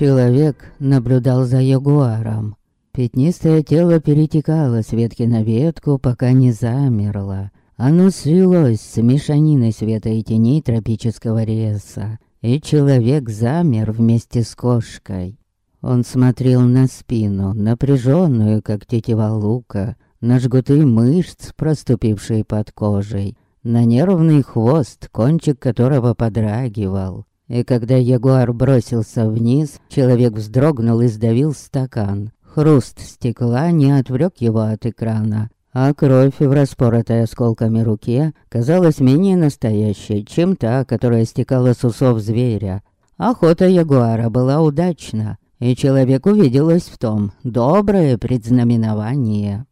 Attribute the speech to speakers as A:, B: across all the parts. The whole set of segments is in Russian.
A: Человек наблюдал за ягуаром. Пятнистое тело перетекало с ветки на ветку, пока не замерло. Оно свелось с мешаниной света и теней тропического леса, и человек замер вместе с кошкой. Он смотрел на спину, напряженную, как тетива лука, на жгуты мышц, проступившие под кожей, на нервный хвост, кончик которого подрагивал. И когда ягуар бросился вниз, человек вздрогнул и сдавил стакан. Хруст стекла не отвлек его от экрана, а кровь в распоротой осколками руке казалась менее настоящей, чем та, которая стекала с усов зверя. Охота ягуара была удачна, и человек увиделось в том доброе предзнаменование.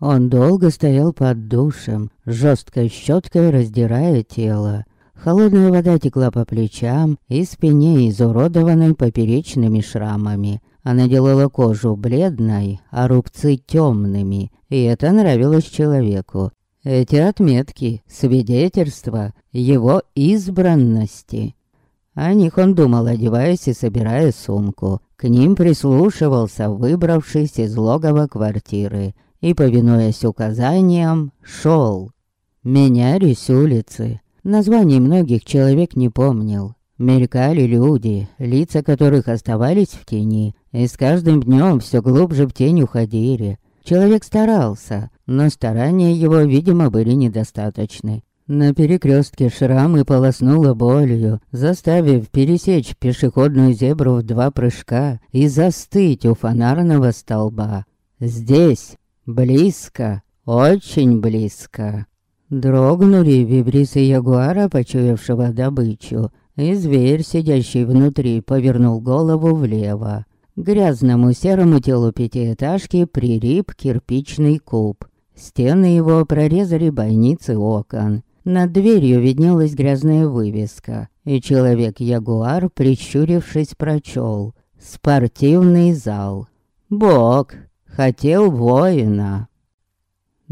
A: Он долго стоял под душем, жесткой щеткой раздирая тело. Холодная вода текла по плечам и спине, изуродованной поперечными шрамами. Она делала кожу бледной, а рубцы темными, и это нравилось человеку. Эти отметки — свидетельства его избранности. О них он думал, одеваясь и собирая сумку. К ним прислушивался, выбравшись из логова квартиры, и, повинуясь указаниям, шел. Менялись улицы, Названий многих человек не помнил. Мелькали люди, лица которых оставались в тени, и с каждым днем все глубже в тень уходили. Человек старался, но старания его, видимо, были недостаточны. На перекрестке шрамы полоснуло болью, заставив пересечь пешеходную зебру в два прыжка и застыть у фонарного столба. Здесь, близко, очень близко. Дрогнули вибрисы ягуара, почуявшего добычу, и зверь, сидящий внутри, повернул голову влево. Грязному серому телу пятиэтажки прилип кирпичный куб. Стены его прорезали бойницы окон. Над дверью виднелась грязная вывеска, и человек-ягуар, прищурившись, прочел «Спортивный зал». Бог хотел воина.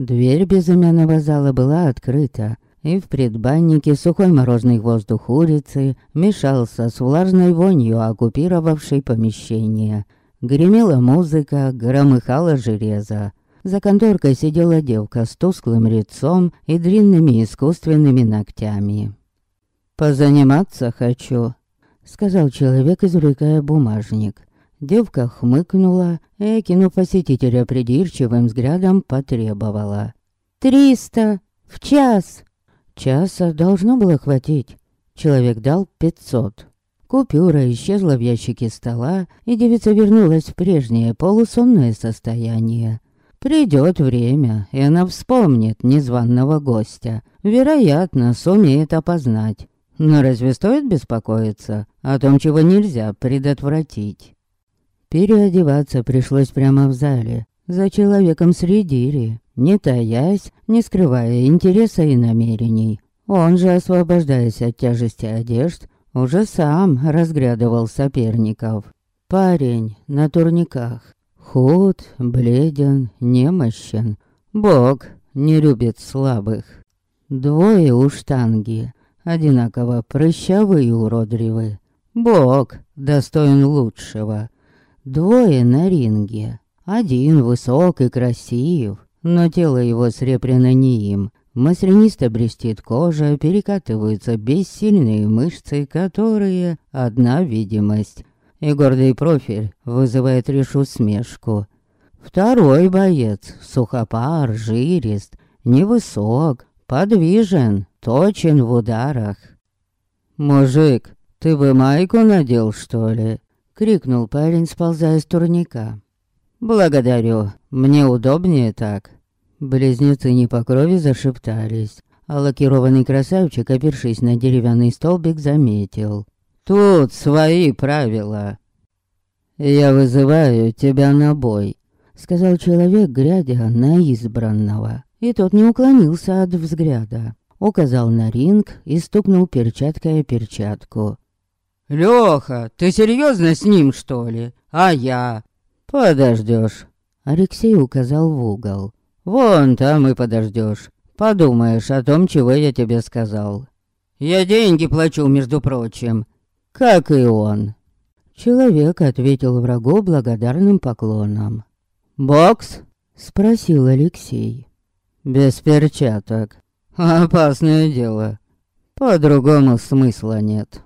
A: Дверь безымянного зала была открыта, и в предбаннике сухой морозный воздух улицы мешался с влажной вонью оккупировавшей помещение. Гремела музыка, громыхало железо. За конторкой сидела девка с тусклым лицом и длинными искусственными ногтями. «Позаниматься хочу», — сказал человек, извлекая бумажник. Девка хмыкнула и, кинув посетителя придирчивым взглядом, потребовала. «Триста! В час!» Часа должно было хватить. Человек дал пятьсот. Купюра исчезла в ящике стола, и девица вернулась в прежнее полусонное состояние. Придет время, и она вспомнит незваного гостя. Вероятно, сумеет опознать. Но разве стоит беспокоиться о том, чего нельзя предотвратить? Переодеваться пришлось прямо в зале, за человеком среди не таясь, не скрывая интереса и намерений. Он же, освобождаясь от тяжести одежд, уже сам разглядывал соперников. Парень на турниках. Худ, бледен, немощен. Бог не любит слабых. Двое у штанги, одинаково прыщавые и уродливы. Бог достоин лучшего. Двое на ринге. Один высок и красив, но тело его сребрено не им. Маслянисто блестит кожа, перекатываются бессильные мышцы, которые — одна видимость. И гордый профиль вызывает лишь усмешку. Второй боец, сухопар, жирист, невысок, подвижен, точен в ударах. «Мужик, ты бы майку надел, что ли?» Крикнул парень, сползая с турника. «Благодарю, мне удобнее так». Близнецы не по крови зашептались, а лакированный красавчик, опершись на деревянный столбик, заметил. «Тут свои правила». «Я вызываю тебя на бой», — сказал человек, глядя на избранного. И тот не уклонился от взгляда. Указал на ринг и стукнул перчаткой о перчатку.
B: Лёха, ты серьезно с ним, что ли? А я?
A: Подождешь. Алексей указал в угол.
B: Вон там и подождешь. Подумаешь о том, чего я тебе сказал. Я деньги плачу, между прочим.
A: Как и он. Человек ответил врагу благодарным поклоном.
B: «Бокс?»
A: — спросил Алексей.
B: «Без перчаток. Опасное дело. По-другому смысла нет».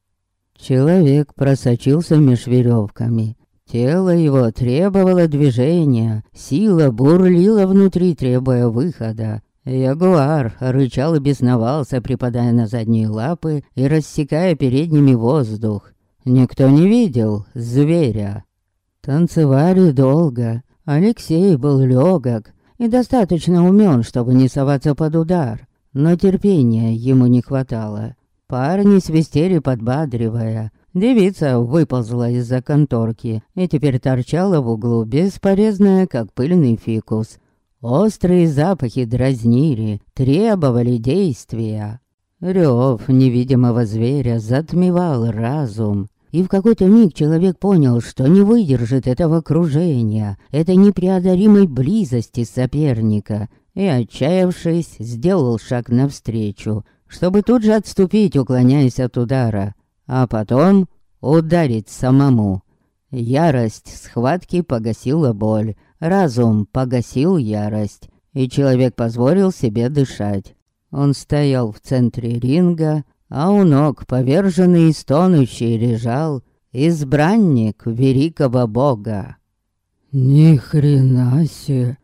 A: Человек просочился меж веревками. Тело его требовало движения, сила бурлила внутри, требуя выхода. Ягуар рычал и бесновался, припадая на задние лапы и рассекая передними воздух. Никто не видел зверя. Танцевали долго. Алексей был легок и достаточно умен, чтобы не соваться под удар. Но терпения ему не хватало. Парни свистели, подбадривая. Девица выползла из-за конторки и теперь торчала в углу, бесполезная, как пыльный фикус. Острые запахи дразнили, требовали действия. Рев невидимого зверя затмевал разум. И в какой-то миг человек понял, что не выдержит этого окружения, этой непреодолимой близости соперника, и, отчаявшись, сделал шаг навстречу, чтобы тут же отступить, уклоняясь от удара, а потом ударить самому. Ярость схватки погасила боль, разум погасил ярость, и человек позволил себе дышать. Он стоял в центре ринга, а у ног поверженный и стонущий лежал избранник великого бога.
B: «Ни хрена себе!»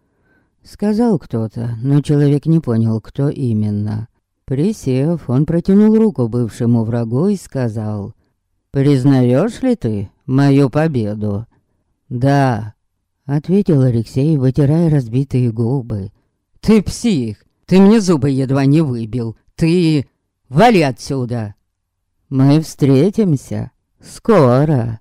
A: Сказал кто-то, но человек не понял, кто именно. Присев, он протянул руку бывшему врагу и сказал, «Признаешь ли ты мою победу?» «Да», — ответил Алексей, вытирая разбитые губы.
B: «Ты псих! Ты мне зубы едва не выбил! Ты...» Вали отсюда!»
A: «Мы встретимся. Скоро!»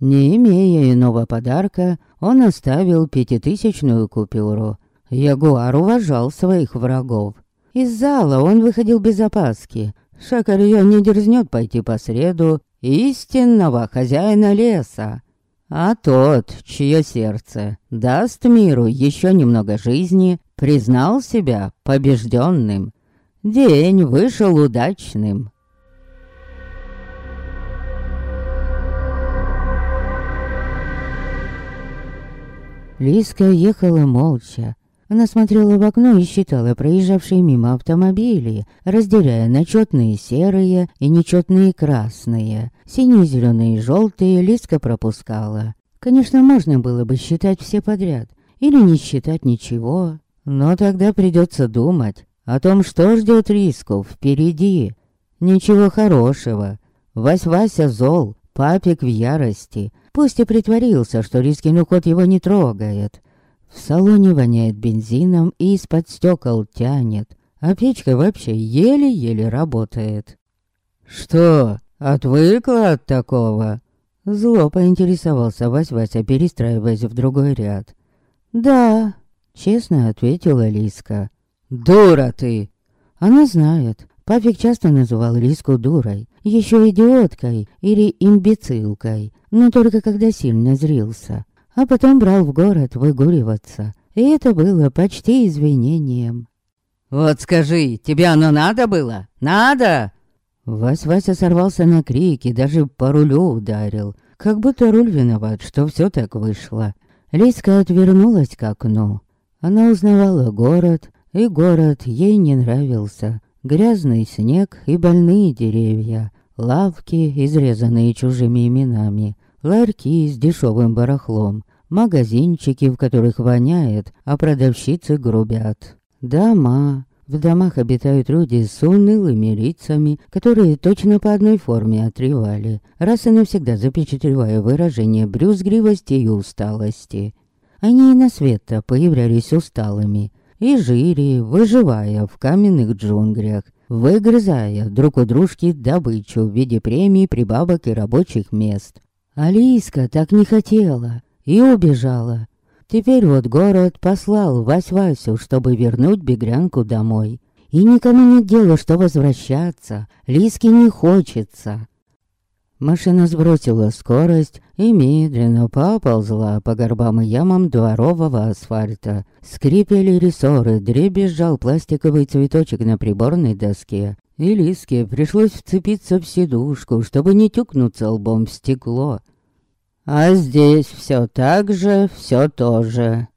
A: Не имея иного подарка, он оставил пятитысячную купюру. Ягуар уважал своих врагов. Из зала он выходил без опаски. Шакарьё не дерзнет пойти по среду истинного хозяина леса. А тот, чье сердце даст миру еще немного жизни, признал себя побежденным. День вышел удачным. Лиска ехала молча. Она смотрела в окно и считала проезжавшие мимо автомобили, разделяя на четные серые и нечетные красные. Синие, зеленые и желтые Лиска пропускала. Конечно, можно было бы считать все подряд, или не считать ничего, но тогда придется думать, о том, что ждет рисков впереди. Ничего хорошего. Вась-Вася зол, папик в ярости. Пусть и притворился, что Рискин уход его не трогает. В салоне воняет бензином и из-под стекол тянет. А печка вообще еле-еле работает.
B: «Что, отвыкла от такого?»
A: Зло поинтересовался Вась-Вася, перестраиваясь в другой ряд. «Да», — честно ответила Лиска.
B: «Дура ты!»
A: Она знает. Папик часто называл Лиску дурой, еще идиоткой или имбецилкой, но только когда сильно зрился. А потом брал в город выгуливаться, и это было почти извинением.
B: «Вот скажи, тебе оно надо было? Надо?»
A: Вась-Вася сорвался на крики, даже по рулю ударил. Как будто руль виноват, что все так вышло. Лиска отвернулась к окну. Она узнавала город, и город ей не нравился. Грязный снег и больные деревья, лавки, изрезанные чужими именами, ларьки с дешевым барахлом, магазинчики, в которых воняет, а продавщицы грубят. Дома. В домах обитают люди с унылыми лицами, которые точно по одной форме отревали, раз и навсегда запечатлевая выражение брюзгривости и усталости. Они и на свет-то появлялись усталыми, и жили, выживая в каменных джунглях, выгрызая друг у дружки добычу в виде премий, прибавок и рабочих мест. Алиска так не хотела и убежала. Теперь вот город послал Вась-Васю, чтобы вернуть беглянку домой. И никому нет дела, что возвращаться. Лиске не хочется. Машина сбросила скорость и медленно поползла по горбам и ямам дворового асфальта. Скрипели рессоры, дребезжал пластиковый цветочек на приборной доске. И Лиске пришлось вцепиться в сидушку, чтобы не тюкнуться лбом в стекло. А здесь все так же, все то же.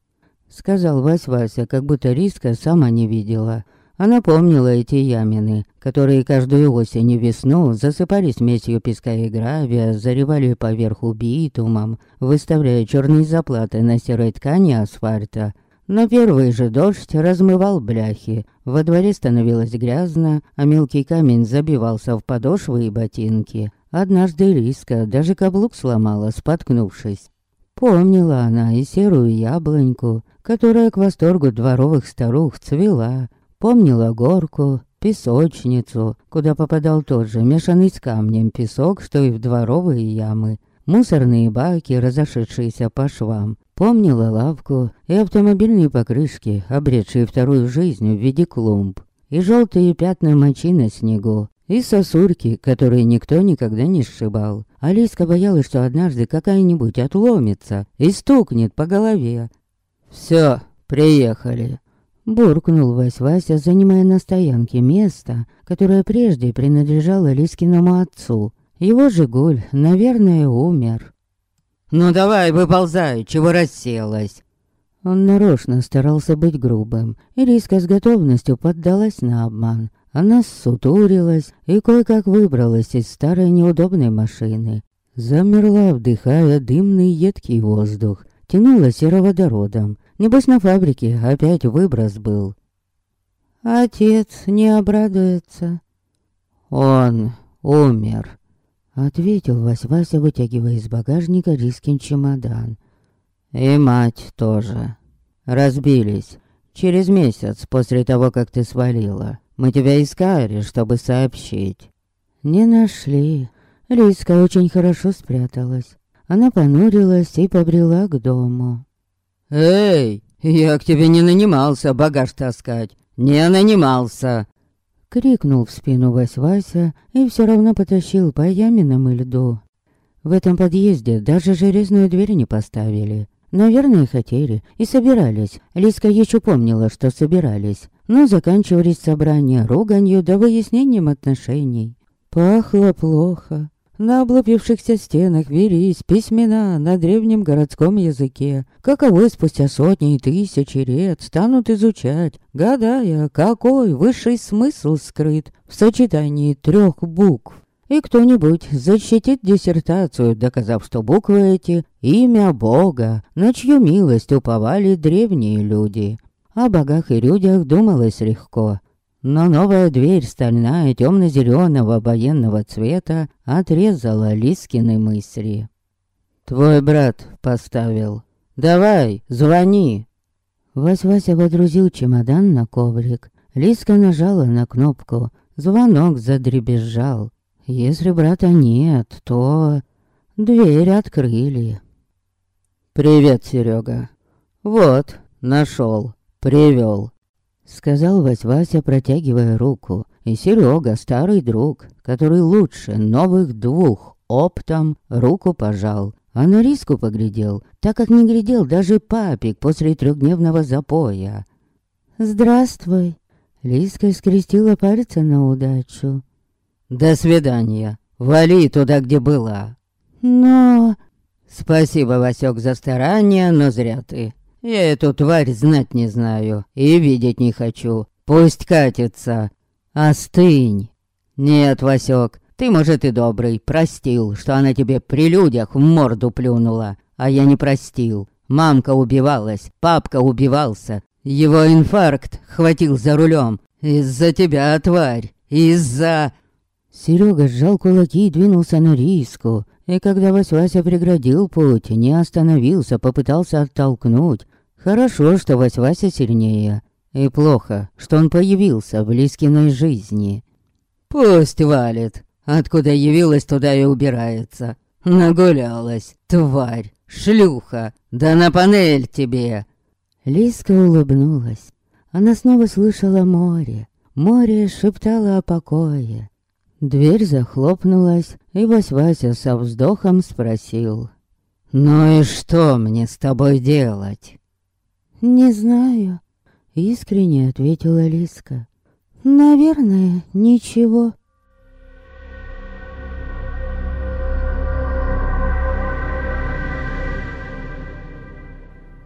A: Сказал Вась-Вася, как будто риска сама не видела. Она помнила эти ямины, которые каждую осень и весну засыпали смесью песка и гравия, заревали поверху битумом, выставляя черные заплаты на серой ткани асфальта. Но первый же дождь размывал бляхи, во дворе становилось грязно, а мелкий камень забивался в подошвы и ботинки. Однажды Риска даже каблук сломала, споткнувшись. Помнила она и серую яблоньку, которая к восторгу дворовых старух цвела. Помнила горку, песочницу, куда попадал тот же мешанный с камнем песок, что и в дворовые ямы. Мусорные баки, разошедшиеся по швам. Помнила лавку и автомобильные покрышки, обретшие вторую жизнь в виде клумб. И желтые пятна мочи на снегу, и сосульки, которые никто никогда не сшибал. Алиска боялась, что однажды какая-нибудь отломится и стукнет по голове. «Все, приехали», — буркнул Вась-Вася, занимая на стоянке место, которое прежде принадлежало Лискиному отцу. Его «Жигуль», наверное, умер.
B: «Ну давай, выползай, чего расселась?»
A: Он нарочно старался быть грубым, и Риска с готовностью поддалась на обман. Она ссутурилась и кое-как выбралась из старой неудобной машины. Замерла, вдыхая дымный едкий воздух. Тянула сероводородом. Небось на фабрике опять выброс был. Отец не обрадуется. Он умер. Ответил Вась-Вася, вытягивая из багажника Рискин чемодан. И мать тоже. Разбились. Через месяц после того, как ты свалила. Мы тебя искали, чтобы сообщить». Не нашли. Риска очень хорошо спряталась. Она понурилась и побрела к дому.
B: «Эй, я к тебе не нанимался багаж таскать. Не нанимался!»
A: Крикнул в спину Вась-Вася и все равно потащил по яминам и льду. В этом подъезде даже железную дверь не поставили. Наверное, хотели и собирались. Лиска еще помнила, что собирались но заканчивались собрания руганью до выяснением отношений. Пахло плохо. На облупившихся стенах велись письмена на древнем городском языке, каковой спустя сотни и тысячи лет станут изучать, гадая, какой высший смысл скрыт в сочетании трех букв. И кто-нибудь защитит диссертацию, доказав, что буквы эти — имя Бога, на чью милость уповали древние люди. О богах и людях думалось легко. Но новая дверь стальная темно-зеленого военного цвета отрезала Лискины мысли. «Твой брат поставил. Давай, звони!» Вась-Вася водрузил чемодан на коврик. Лиска нажала на кнопку. Звонок задребезжал. Если брата нет, то... Дверь открыли. «Привет, Серега. Вот, нашел привел», — сказал Вась-Вася, протягивая руку. И Серега, старый друг, который лучше новых двух оптом руку пожал, а на риску поглядел, так как не глядел даже папик после трехдневного запоя. «Здравствуй!» Лиска скрестила пальцы на удачу.
B: «До свидания! Вали туда, где была!»
A: «Но...»
B: «Спасибо, Васек, за старание, но зря ты. Я эту тварь знать не знаю и видеть не хочу. Пусть катится. Остынь. Нет, Васек, ты, может, и добрый, простил, что она тебе при людях в морду плюнула. А я не простил. Мамка убивалась, папка убивался. Его инфаркт хватил за рулем. Из-за тебя, тварь. Из-за...
A: Серега сжал кулаки и двинулся на риску. И когда Вась-Вася преградил путь, не остановился, попытался оттолкнуть. Хорошо, что Вась-Вася сильнее. И плохо, что он появился в Лискиной жизни.
B: Пусть валит. Откуда явилась, туда и убирается. Нагулялась, тварь, шлюха. Да на панель тебе.
A: Лиска улыбнулась. Она снова слышала море. Море шептало о покое. Дверь захлопнулась, и Вась-Вася со вздохом спросил.
B: «Ну и что мне с тобой делать?»
A: «Не знаю», — искренне ответила Лиска. «Наверное, ничего».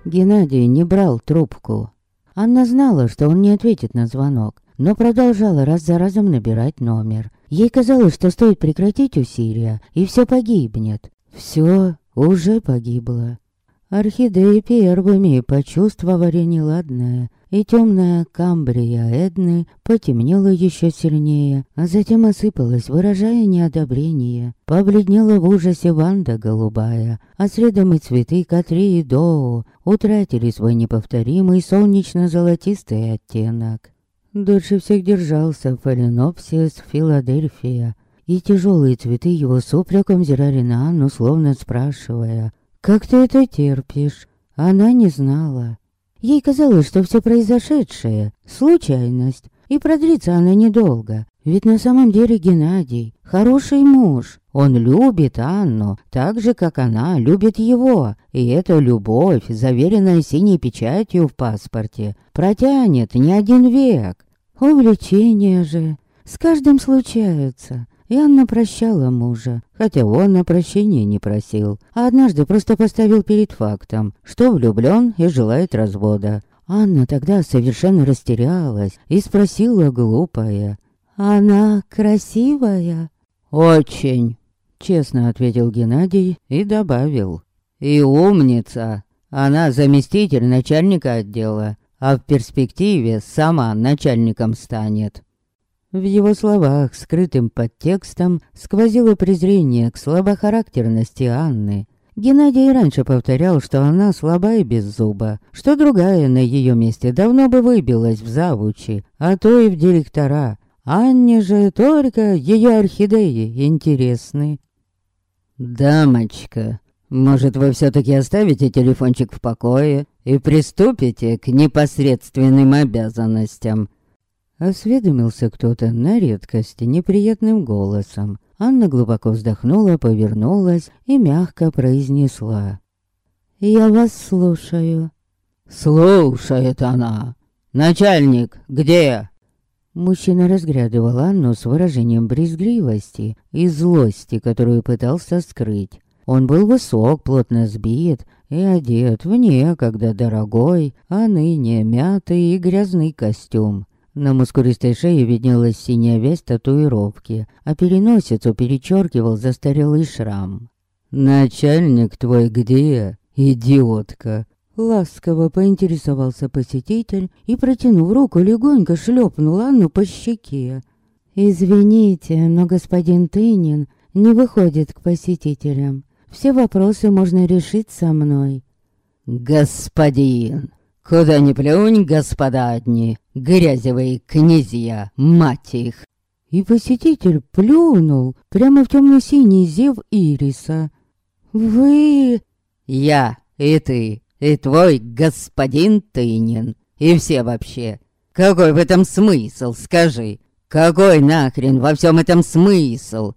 A: Геннадий не брал трубку. Анна знала, что он не ответит на звонок, но продолжала раз за разом набирать номер. Ей казалось, что стоит прекратить усилия, и все погибнет. Все уже погибло. Орхидеи первыми почувствовали неладное, и темная камбрия Эдны потемнела еще сильнее, а затем осыпалась, выражая неодобрение. Побледнела в ужасе Ванда голубая, а следом и цветы Катри и Доу утратили свой неповторимый солнечно-золотистый оттенок. Дольше всех держался Фаленопсис Филадельфия, и тяжелые цветы его с упреком зирали на Анну, словно спрашивая, «Как ты это терпишь?» Она не знала. Ей казалось, что все произошедшее — случайность, и продлится она недолго. Ведь на самом деле Геннадий — хороший муж. Он любит Анну, так же, как она любит его. И эта любовь, заверенная синей печатью в паспорте, протянет не один век. Увлечения же с каждым случаются. И Анна прощала мужа, хотя он на прощение не просил, а однажды просто поставил перед фактом, что влюблен и желает развода. Анна тогда совершенно растерялась и спросила глупая. «Она красивая?» «Очень», — честно ответил Геннадий и добавил. «И умница. Она заместитель начальника отдела, а в перспективе сама начальником станет». В его словах, скрытым подтекстом, сквозило презрение к слабохарактерности Анны. Геннадий раньше повторял, что она слаба и без зуба, что другая на ее месте давно бы выбилась в завучи, а то и в директора. Анне же только ее орхидеи интересны. «Дамочка, может, вы все-таки оставите телефончик в покое и приступите к непосредственным обязанностям?» Осведомился кто-то на редкость неприятным голосом. Анна глубоко вздохнула, повернулась и мягко произнесла. «Я вас слушаю». «Слушает она. Начальник, где?» Мужчина разглядывал Анну с выражением брезгливости и злости, которую пытался скрыть. Он был высок, плотно сбит и одет в некогда дорогой, а ныне мятый и грязный костюм. На мускулистой шее виднелась синяя весть татуировки, а переносицу перечеркивал застарелый шрам. «Начальник твой где, идиотка?» Ласково поинтересовался посетитель и, протянув руку, легонько шлепнул Анну по щеке. «Извините, но господин Тынин не выходит к посетителям. Все вопросы можно решить со мной».
B: «Господин!» Куда ни плюнь, господа одни, грязевые князья, мать их.
A: И посетитель плюнул прямо в темно-синий зев ириса. «Вы...»
B: «Я и ты, и твой господин Тынин, и все вообще. Какой в этом смысл, скажи? Какой нахрен во всем этом смысл?»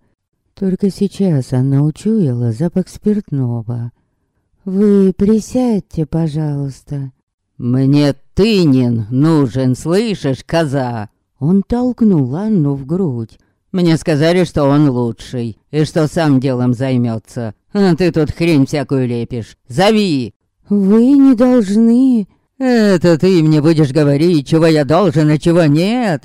A: Только сейчас она учуяла запах спиртного. «Вы присядьте, пожалуйста»,
B: «Мне Тынин нужен, слышишь, коза?»
A: Он толкнул Анну в грудь.
B: «Мне сказали, что он лучший, и что сам делом займется. А ты тут хрень всякую лепишь. Зови!»
A: «Вы не должны...»
B: «Это ты мне будешь говорить, чего я должен, а чего нет?»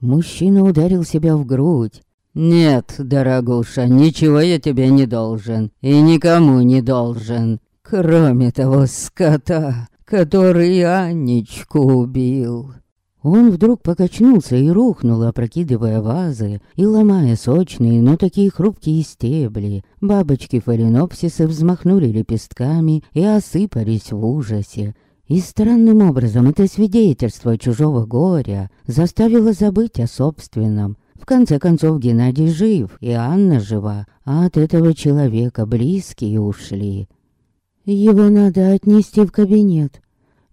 A: Мужчина ударил себя в грудь.
B: «Нет, дорогуша, ничего я тебе не должен. И никому не должен. Кроме того скота, который Анечку убил».
A: Он вдруг покачнулся и рухнул, опрокидывая вазы и ломая сочные, но такие хрупкие стебли. Бабочки фаленопсиса взмахнули лепестками и осыпались в ужасе. И странным образом это свидетельство чужого горя заставило забыть о собственном. В конце концов Геннадий жив, и Анна жива, а от этого человека близкие ушли. Его надо отнести в кабинет.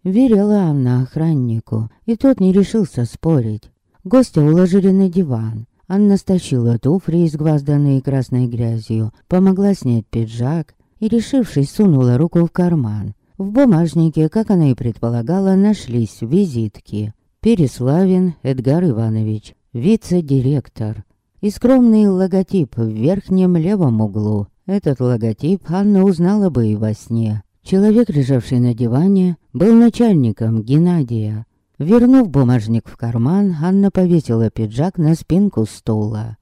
A: Верила Анна охраннику, и тот не решился спорить. Гостя уложили на диван. Анна стащила туфли, изгвазданные красной грязью, помогла снять пиджак и, решившись, сунула руку в карман. В бумажнике, как она и предполагала, нашлись визитки. Переславин Эдгар Иванович, вице-директор. И скромный логотип в верхнем левом углу. Этот логотип Анна узнала бы и во сне. Человек, лежавший на диване, был начальником Геннадия. Вернув бумажник в карман, Анна повесила пиджак на спинку стула.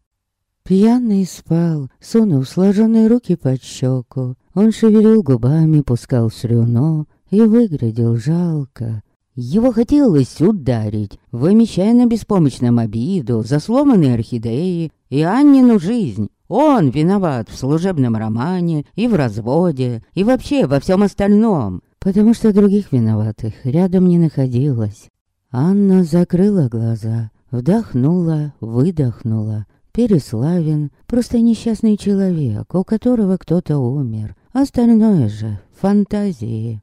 A: Пьяный спал, сунув сложенные руки под щеку. Он шевелил губами, пускал слюну и выглядел жалко. Его хотелось ударить, вымещая на беспомощном обиду за сломанные орхидеи и Аннину жизнь. Он виноват в служебном романе и в разводе, и вообще во всем остальном, потому что других виноватых рядом не находилось. Анна закрыла глаза, вдохнула, выдохнула. Переславин — просто несчастный человек, у которого кто-то умер. Остальное же — фантазии.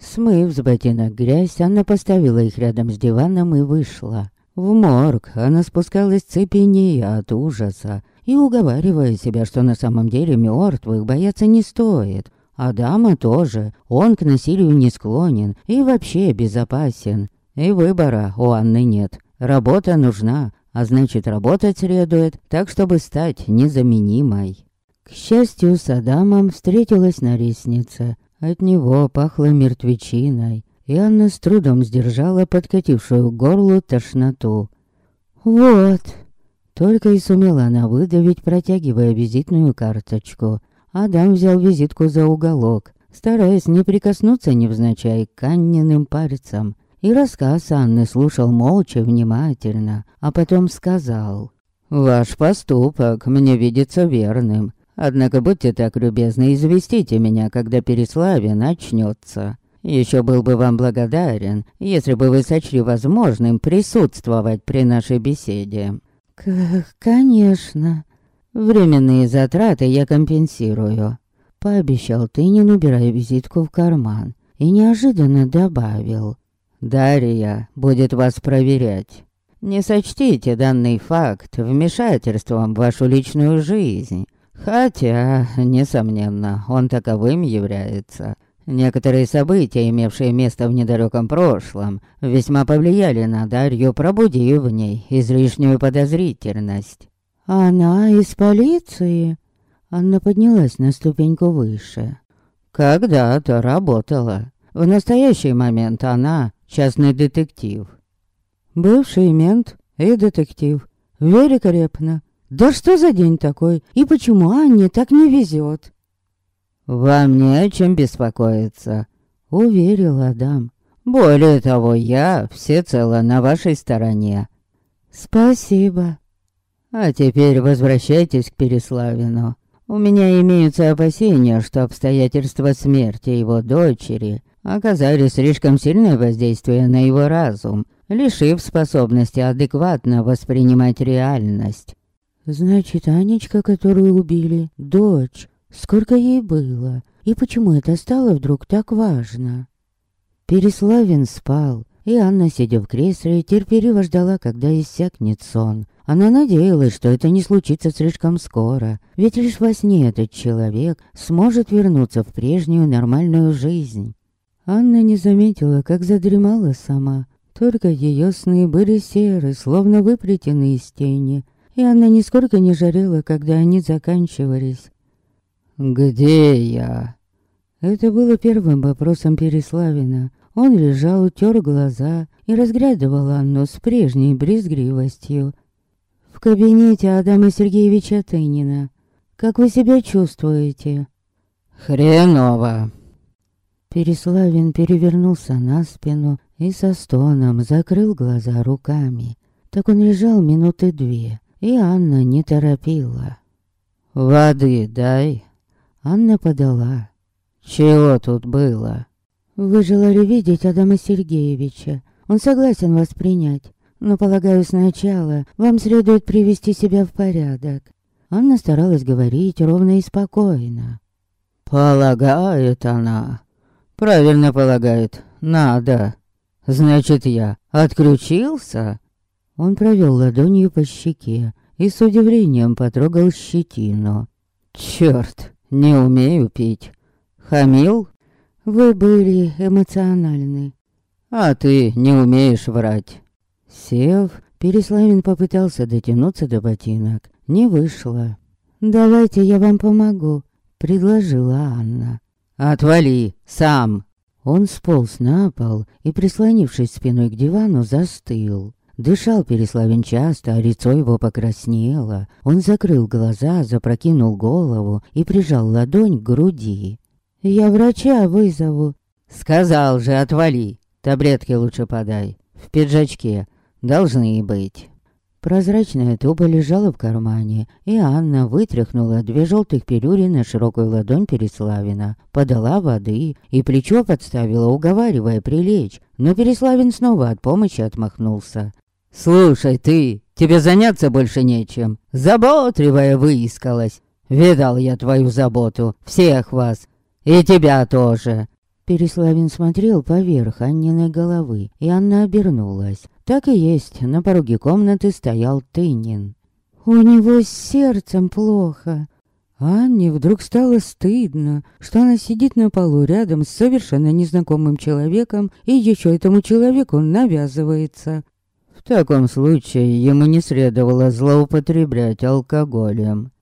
A: Смыв с ботинок грязь, она поставила их рядом с диваном и вышла. В морг она спускалась цепенея от ужаса и уговаривая себя, что на самом деле мертвых бояться не стоит. А дама тоже, он к насилию не склонен и вообще безопасен. И выбора у Анны нет. Работа нужна, а значит работать следует так, чтобы стать незаменимой. К счастью, с Адамом встретилась на лестнице. От него пахло мертвечиной, и Анна с трудом сдержала подкатившую к горлу тошноту. «Вот!» Только и сумела она выдавить, протягивая визитную карточку. Адам взял визитку за уголок, стараясь не прикоснуться невзначай к Анниным пальцам. И рассказ Анны слушал молча, внимательно, а потом сказал. «Ваш поступок мне видится верным. Однако будьте так любезны, известите меня, когда переславие начнется. Еще был бы вам благодарен, если бы вы сочли возможным присутствовать при нашей беседе.
B: Конечно.
A: Временные затраты я компенсирую. Пообещал Тынин, убирая визитку в карман. И неожиданно добавил. Дарья будет вас проверять. Не сочтите данный факт вмешательством в вашу личную жизнь. Хотя, несомненно, он таковым является. Некоторые события, имевшие место в недалеком прошлом, весьма повлияли на Дарью, пробудив в ней излишнюю подозрительность.
B: «Она из полиции?» Анна поднялась на ступеньку выше.
A: «Когда-то работала. В настоящий момент она частный детектив».
B: «Бывший мент и детектив. Великолепно. Да что за день такой? И почему Анне так не везет?
A: Вам не о чем беспокоиться, уверил Адам. Более того, я всецело на вашей стороне.
B: Спасибо.
A: А теперь возвращайтесь к Переславину. У меня имеются опасения, что обстоятельства смерти его дочери оказали слишком сильное воздействие на его разум, лишив способности адекватно воспринимать реальность.
B: Значит, Анечка, которую убили, дочь. Сколько ей было? И почему это стало вдруг так важно? Переславин спал, и Анна, сидя в кресле, терпеливо ждала, когда иссякнет сон. Она надеялась, что это не случится слишком скоро, ведь лишь во сне этот человек сможет вернуться в прежнюю нормальную жизнь. Анна не заметила, как задремала сама. Только ее сны были серы, словно выплетены из тени, и она нисколько не жарела, когда они заканчивались.
A: «Где я?»
B: Это было первым вопросом Переславина. Он лежал, тер глаза и разглядывал Анну с прежней брезгливостью. «В кабинете Адама Сергеевича Тынина. Как вы себя чувствуете?»
A: «Хреново!»
B: Переславин перевернулся на спину и со стоном закрыл глаза руками. Так он лежал минуты две, и Анна не торопила.
A: «Воды дай».
B: Анна подала.
A: «Чего тут было?»
B: «Вы желали видеть Адама Сергеевича. Он согласен вас принять. Но, полагаю, сначала вам следует привести себя в порядок». Анна старалась говорить ровно и спокойно.
A: «Полагает она. Правильно полагает. Надо. Значит, я отключился?»
B: Он провел ладонью по щеке и с удивлением потрогал щетину.
A: «Чёрт, не умею пить. Хамил?»
B: «Вы были эмоциональны».
A: «А ты не умеешь врать».
B: Сев, Переславин попытался дотянуться до ботинок. Не вышло. «Давайте я вам помогу», — предложила Анна. Отвали, сам!»
A: Он сполз на пол и, прислонившись спиной к дивану, застыл. Дышал Переславин часто, а лицо его покраснело. Он закрыл глаза, запрокинул голову и прижал ладонь к груди. «Я врача вызову».
B: «Сказал же, отвали. Таблетки лучше подай. В пиджачке. Должны быть».
A: Прозрачная туба лежала в кармане, и Анна вытряхнула две желтых пилюли на широкую ладонь Переславина, подала воды и плечо подставила, уговаривая прилечь, но Переславин снова от помощи отмахнулся.
B: «Слушай, ты, тебе заняться больше нечем. Заботливая выискалась. Видал я твою заботу, всех вас. И тебя тоже.
A: Переславин смотрел поверх Анниной головы, и Анна обернулась. Так и есть, на пороге комнаты стоял Тынин. «У него с сердцем плохо». Анне вдруг стало стыдно, что она сидит на полу рядом с совершенно незнакомым человеком, и еще этому человеку навязывается.
B: В таком случае ему не следовало злоупотреблять алкоголем.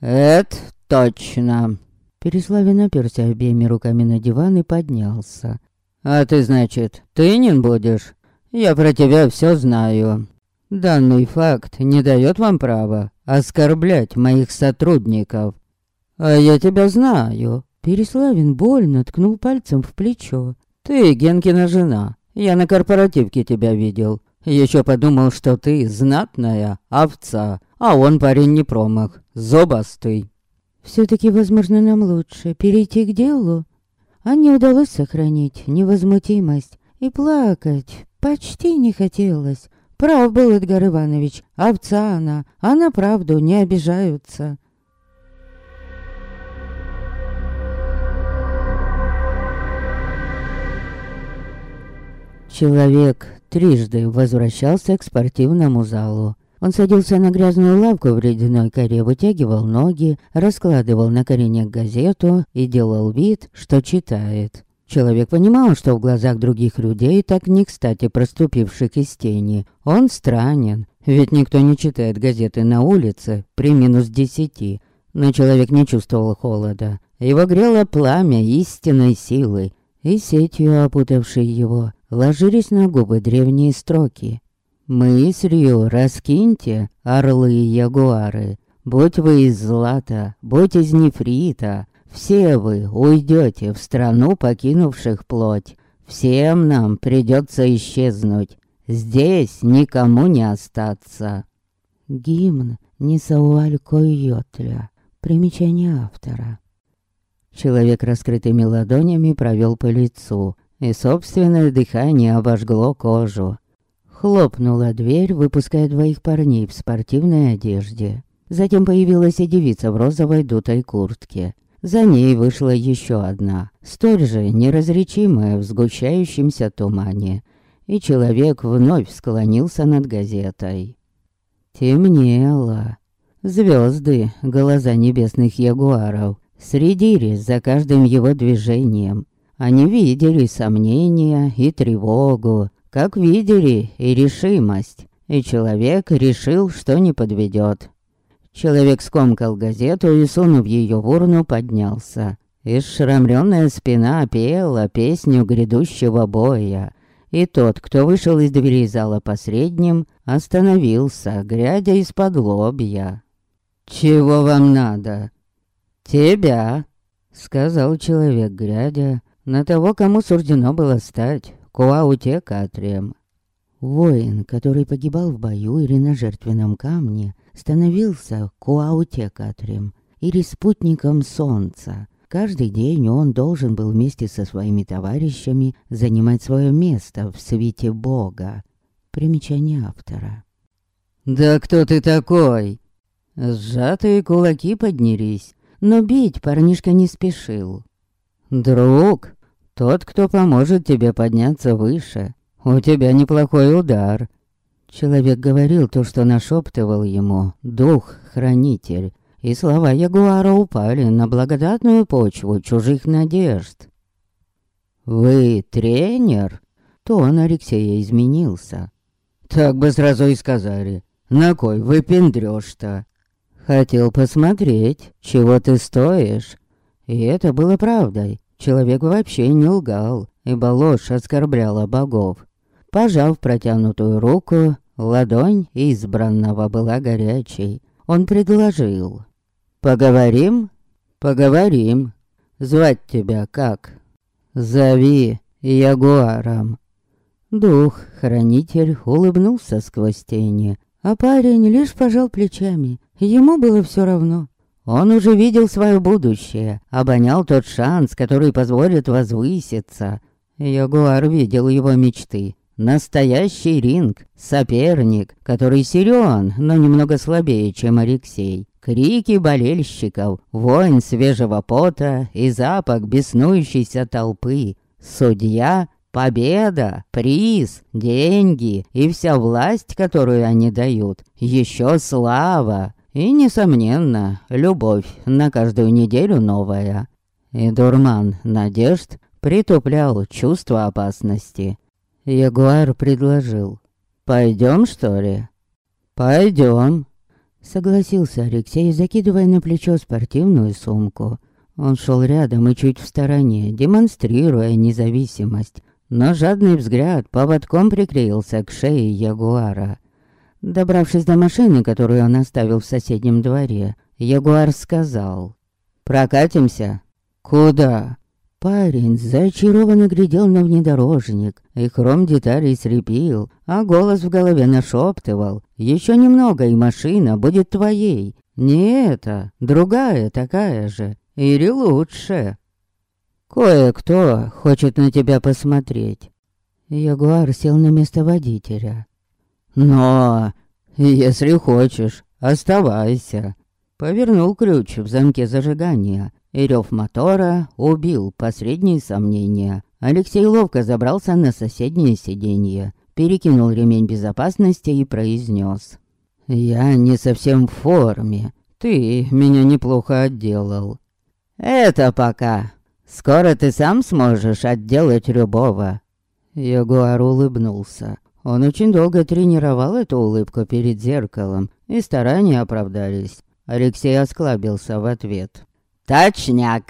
B: «Это точно»,
A: Переславин оперся обеими руками на диван и поднялся.
B: «А ты, значит, тынен будешь? Я про тебя все знаю. Данный факт не дает вам права оскорблять моих сотрудников. А я тебя знаю».
A: Переславин больно ткнул пальцем в плечо.
B: «Ты Генкина жена. Я на корпоративке тебя видел. Еще подумал, что ты знатная овца, а он парень не промах, зубастый».
A: Все-таки, возможно, нам лучше перейти к делу. А не удалось сохранить невозмутимость. И плакать почти не хотелось. Прав был Эдгар Иванович, овца она, а на правду не обижаются. Человек трижды возвращался к спортивному залу. Он садился на грязную лавку в ледяной коре, вытягивал ноги, раскладывал на коленях газету и делал вид, что читает. Человек понимал, что в глазах других людей, так не кстати проступивших из тени, он странен, ведь никто не читает газеты на улице при минус десяти. Но человек не чувствовал холода. Его грело пламя истинной силы, и сетью, опутавшей его, ложились на губы древние строки. Мыслью раскиньте, орлы и ягуары, Будь вы из злата, будь из нефрита, Все вы уйдете в страну покинувших плоть. Всем нам придется исчезнуть, Здесь никому не остаться. Гимн Нисауаль Койотля. Примечание автора. Человек раскрытыми ладонями провел по лицу, и собственное дыхание обожгло кожу. Хлопнула дверь, выпуская двоих парней в спортивной одежде. Затем появилась и девица в розовой дутой куртке. За ней вышла еще одна, столь же неразличимая в сгущающемся тумане. И человек вновь склонился над газетой. Темнело. Звезды, глаза небесных ягуаров, следили за каждым его движением. Они видели сомнения и тревогу, как видели, и решимость. И человек решил, что не подведет. Человек скомкал газету и, сунув ее в урну, поднялся. Исшрамленная спина пела песню грядущего боя. И тот, кто вышел из двери зала посредним, остановился, глядя из-под лобья. «Чего вам надо?» «Тебя», — сказал человек, глядя на того, кому суждено было стать Куауте Катрием. Воин, который погибал в бою или на жертвенном камне, становился Куауте Катрием или спутником солнца. Каждый день он должен был вместе со своими товарищами занимать свое место в свете Бога. Примечание автора. «Да кто ты такой?» Сжатые кулаки поднялись, но бить парнишка не спешил. «Друг, тот, кто поможет тебе подняться выше. У тебя неплохой удар. Человек говорил то, что нашептывал ему дух-хранитель, и слова Ягуара упали на благодатную почву чужих надежд. «Вы тренер?» Тон Алексея изменился. «Так бы сразу и сказали. На кой вы пендрёшь-то?» «Хотел посмотреть, чего ты стоишь». И это было правдой. Человек вообще не лгал, ибо ложь оскорбляла богов. Пожав протянутую руку, ладонь избранного была горячей. Он предложил. «Поговорим?» «Поговорим. Звать тебя как?» «Зови Ягуаром». Дух-хранитель улыбнулся сквозь тени, а парень лишь пожал плечами. Ему было все равно. Он уже видел свое будущее, обонял тот шанс, который позволит возвыситься. Ягуар видел его мечты. Настоящий ринг, соперник, который силен, но немного слабее, чем Алексей. Крики болельщиков, вонь свежего пота и запах беснующейся толпы. Судья Победа, приз, деньги и вся власть, которую они дают. Еще слава. И, несомненно, любовь на каждую неделю новая. И дурман надежд притуплял чувство опасности. Ягуар предложил. «Пойдем, что ли?» «Пойдем», — согласился Алексей, закидывая на плечо спортивную сумку. Он шел рядом и чуть в стороне, демонстрируя независимость но жадный взгляд поводком приклеился к шее ягуара. Добравшись до машины, которую он оставил в соседнем дворе, ягуар сказал «Прокатимся?» «Куда?» Парень зачарованно глядел на внедорожник, и хром деталей срепил, а голос в голове нашептывал «Еще немного, и машина будет твоей». Не эта, другая такая же, или лучше. Кое-кто хочет на тебя посмотреть. Ягуар сел на место водителя. Но, если хочешь, оставайся. Повернул ключ в замке зажигания, и рев мотора убил последние сомнения. Алексей ловко забрался на соседнее сиденье, перекинул ремень безопасности и произнес. «Я не совсем в форме. Ты меня неплохо отделал». «Это пока. Скоро ты сам сможешь отделать любого». Ягуар улыбнулся. Он очень долго тренировал эту улыбку перед зеркалом, и старания оправдались. Алексей осклабился в ответ. «Точняк!»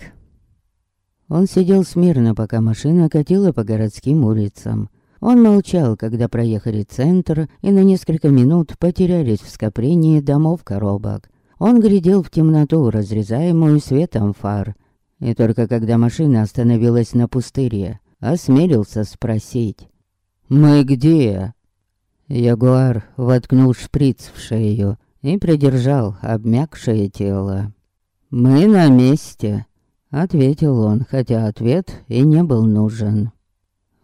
A: Он сидел смирно, пока машина катила по городским улицам. Он молчал, когда проехали центр, и на несколько минут потерялись в скоплении домов-коробок. Он глядел в темноту, разрезаемую светом фар, и только когда машина остановилась на пустыре, осмелился спросить. «Мы где?» Ягуар воткнул шприц в шею и придержал обмякшее тело. «Мы на месте», — ответил он, хотя ответ и не был нужен.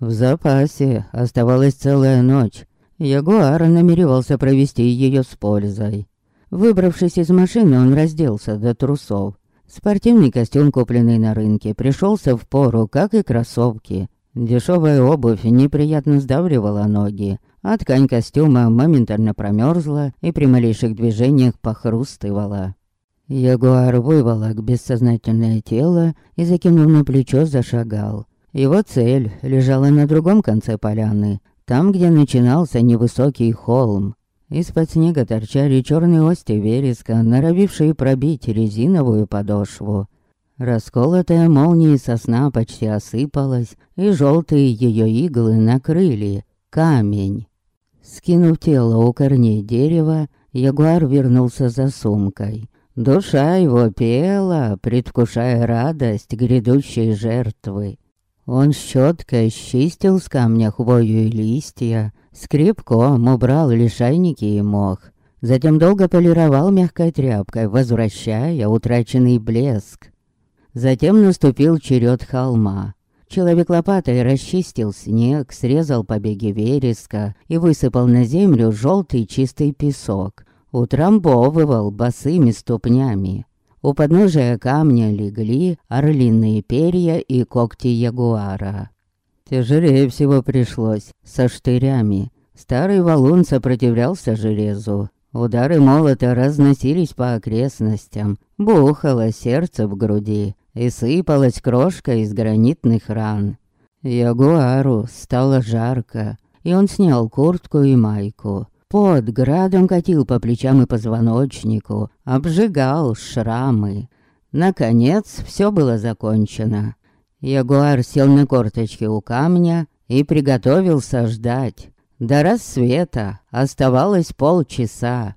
A: В запасе оставалась целая ночь. Ягуар намеревался провести ее с пользой. Выбравшись из машины, он разделся до трусов Спортивный костюм, купленный на рынке, пришелся в пору, как и кроссовки. Дешевая обувь неприятно сдавливала ноги, а ткань костюма моментально промерзла и при малейших движениях похрустывала. Ягуар выволок бессознательное тело и, закинув на плечо, зашагал. Его цель лежала на другом конце поляны, там, где начинался невысокий холм. Из-под снега торчали черные ости вереска, норовившие пробить резиновую подошву. Расколотая молнией сосна почти осыпалась, и желтые ее иглы накрыли камень. Скинув тело у корней дерева, ягуар вернулся за сумкой. Душа его пела, предвкушая радость грядущей жертвы. Он щеткой счистил с камня хвою и листья, скребком убрал лишайники и мох. Затем долго полировал мягкой тряпкой, возвращая утраченный блеск. Затем наступил черед холма. Человек лопатой расчистил снег, срезал побеги вереска и высыпал на землю желтый чистый песок. Утрамбовывал босыми ступнями. У подножия камня легли орлиные перья и когти ягуара. Тяжелее всего пришлось, со штырями. Старый валун сопротивлялся железу. Удары молота разносились по окрестностям. Бухало сердце в груди и сыпалась крошка из гранитных ран. Ягуару стало жарко, и он снял куртку и майку. Под градом катил по плечам и позвоночнику, обжигал шрамы. Наконец, все было закончено. Ягуар сел на корточки у камня и приготовился ждать. До рассвета оставалось полчаса.